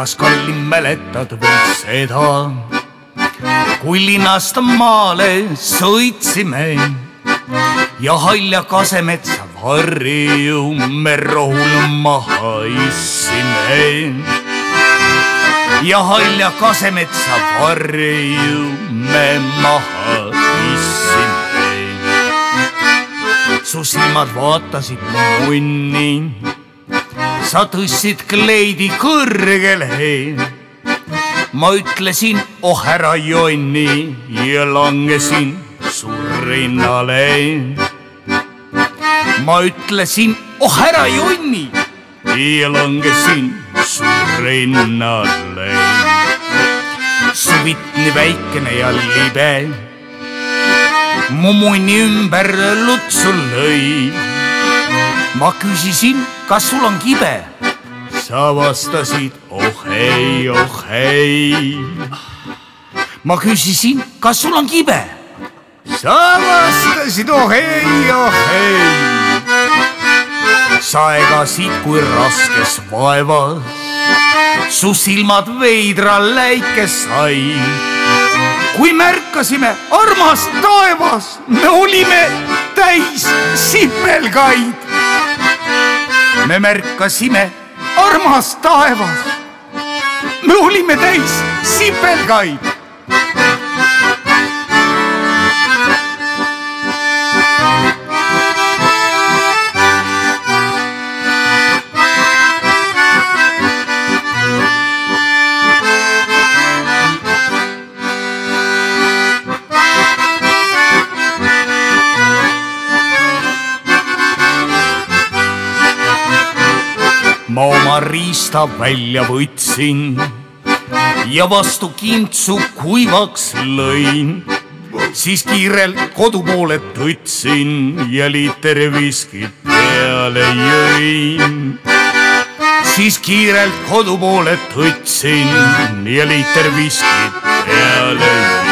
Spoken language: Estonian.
kas kallim mäletad veel seda, kui linnast maale sõitsime ja halja kasemetsa varjume rohul maha istsime. ja halja kasemetsa varjume maha istsime. su silmad vaatasid munni, sa tõstsid kleidi kõrgele ma ütlesin, oh härra jonni ja langesin su rinnale. ma ütlesin, oh härra jonni ja langesin su rinnale. su vitt nii väikene ja libe mu munni ümber lutsu lõi. ma küsisin, kas sul on kibe sa vastasid oh ei, oh ei. ma küsisin, kas sul on kibe? sa vastasid oh ei, oh ei. sa egasid kui raskes vaevas, su silmad veidra läike said. kui märkasime, armas taevas, me olime täis sipelgaid. Me märkasime armas taevas, me olime täis sipelgaid. Ma oma riista välja võtsin ja vastu kintsu kuivaks lõin. siis kiirelt kodu poole tõtsin ja liiter viskit peale jõin. siis kiirelt kodu poole tõtsin ja liiter viskit peale jõin.